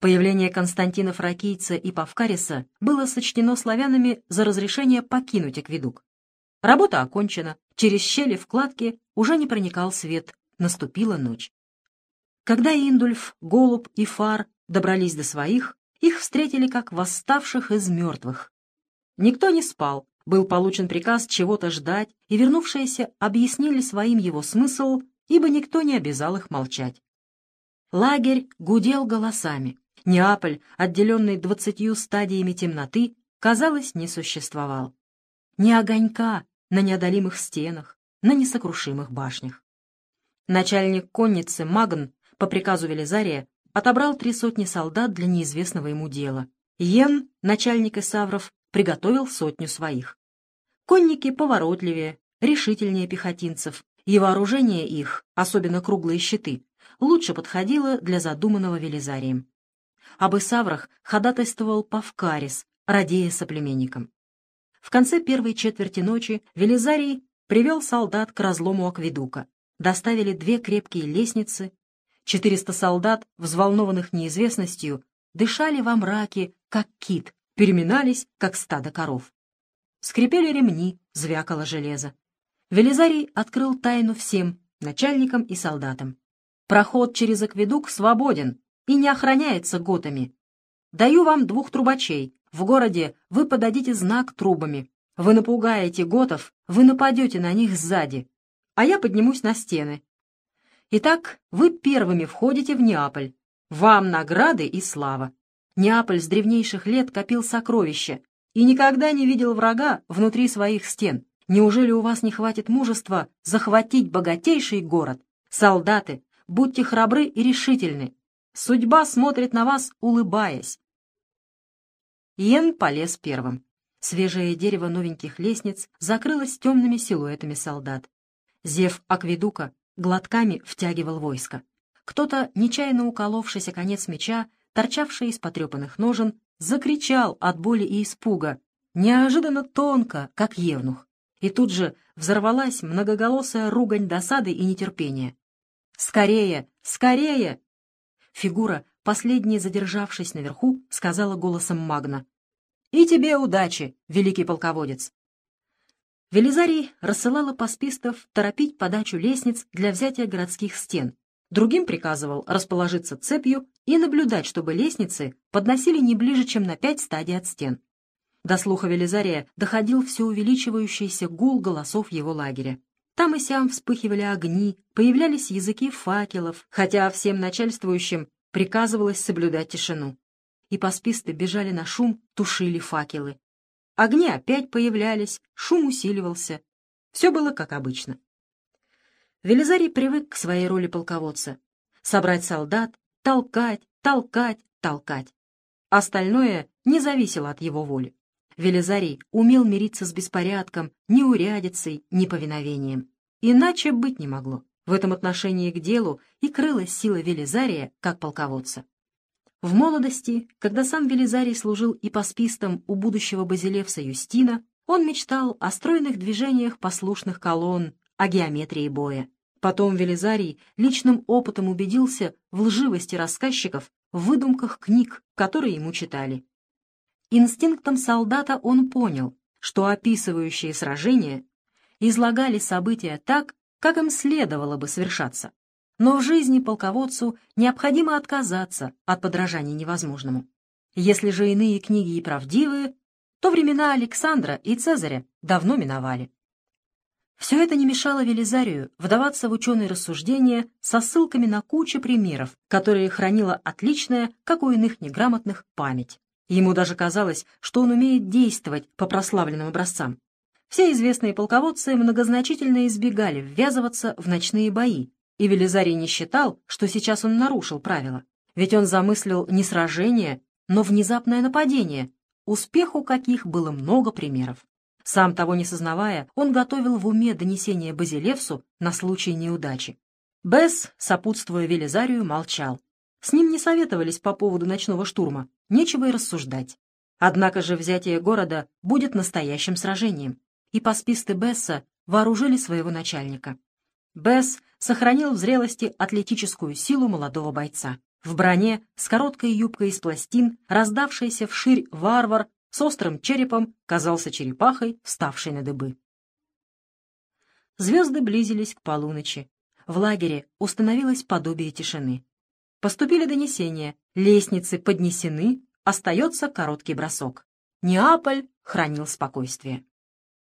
Появление Константина Фракийца и Павкариса было сочтено славянами за разрешение покинуть акведук. Работа окончена, через щели в кладке уже не проникал свет, наступила ночь. Когда Индульф, Голуб и Фар добрались до своих, их встретили как восставших из мертвых. Никто не спал, был получен приказ чего-то ждать, и вернувшиеся объяснили своим его смысл, ибо никто не обязал их молчать. Лагерь гудел голосами. Неаполь, отделенный двадцатью стадиями темноты, казалось, не существовал. Ни огонька на неодолимых стенах, на несокрушимых башнях. Начальник конницы Магн по приказу Велизария отобрал три сотни солдат для неизвестного ему дела. Йен, начальник Исавров, приготовил сотню своих. Конники поворотливее, решительнее пехотинцев, и вооружение их, особенно круглые щиты, лучше подходило для задуманного Велизарием об Исаврах ходатайствовал Павкарис, радея соплеменникам. В конце первой четверти ночи Велизарий привел солдат к разлому акведука. Доставили две крепкие лестницы. Четыреста солдат, взволнованных неизвестностью, дышали во мраке, как кит, переминались, как стадо коров. Скрипели ремни, звякало железо. Велизарий открыл тайну всем, начальникам и солдатам. Проход через акведук свободен, и не охраняется готами. Даю вам двух трубачей. В городе вы подадите знак трубами. Вы напугаете готов, вы нападете на них сзади, а я поднимусь на стены. Итак, вы первыми входите в Неаполь. Вам награды и слава. Неаполь с древнейших лет копил сокровища и никогда не видел врага внутри своих стен. Неужели у вас не хватит мужества захватить богатейший город? Солдаты, будьте храбры и решительны. Судьба смотрит на вас, улыбаясь. Йен полез первым. Свежее дерево новеньких лестниц закрылось темными силуэтами солдат. Зев акведука глотками втягивал войско. Кто-то, нечаянно уколовшийся конец меча, торчавший из потрепанных ножен, закричал от боли и испуга, неожиданно тонко, как евнух. И тут же взорвалась многоголосая ругань досады и нетерпения. «Скорее! Скорее!» Фигура, последняя задержавшись наверху, сказала голосом Магна. «И тебе удачи, великий полководец!» Велизарий рассылала паспистов торопить подачу лестниц для взятия городских стен. Другим приказывал расположиться цепью и наблюдать, чтобы лестницы подносили не ближе, чем на пять стадий от стен. До слуха Велизария доходил все увеличивающийся гул голосов его лагеря. Там и сям вспыхивали огни, появлялись языки факелов, хотя всем начальствующим приказывалось соблюдать тишину. И пасписты бежали на шум, тушили факелы. Огни опять появлялись, шум усиливался. Все было как обычно. Велизарий привык к своей роли полководца. Собрать солдат, толкать, толкать, толкать. Остальное не зависело от его воли. Велизарий умел мириться с беспорядком, неурядицей, неповиновением. Иначе быть не могло. В этом отношении к делу и крылась сила Велизария как полководца. В молодости, когда сам Велизарий служил и паспистом у будущего базилевса Юстина, он мечтал о стройных движениях послушных колонн, о геометрии боя. Потом Велизарий личным опытом убедился в лживости рассказчиков в выдумках книг, которые ему читали. Инстинктом солдата он понял, что описывающие сражения излагали события так, как им следовало бы совершаться. Но в жизни полководцу необходимо отказаться от подражания невозможному. Если же иные книги и правдивые, то времена Александра и Цезаря давно миновали. Все это не мешало Велизарию вдаваться в ученые рассуждения со ссылками на кучу примеров, которые хранила отличная, как у иных неграмотных, память. Ему даже казалось, что он умеет действовать по прославленным образцам. Все известные полководцы многозначительно избегали ввязываться в ночные бои, и Велизарий не считал, что сейчас он нарушил правила. Ведь он замыслил не сражение, но внезапное нападение, успеху каких было много примеров. Сам того не сознавая, он готовил в уме донесение Базилевсу на случай неудачи. Бесс, сопутствуя Велизарию, молчал. С ним не советовались по поводу ночного штурма, нечего и рассуждать. Однако же взятие города будет настоящим сражением, и пасписты Бесса вооружили своего начальника. Бесс сохранил в зрелости атлетическую силу молодого бойца. В броне, с короткой юбкой из пластин, раздавшийся вширь варвар с острым черепом казался черепахой, вставшей на дыбы. Звезды близились к полуночи. В лагере установилось подобие тишины. Поступили донесения, лестницы поднесены, остается короткий бросок. Неаполь хранил спокойствие.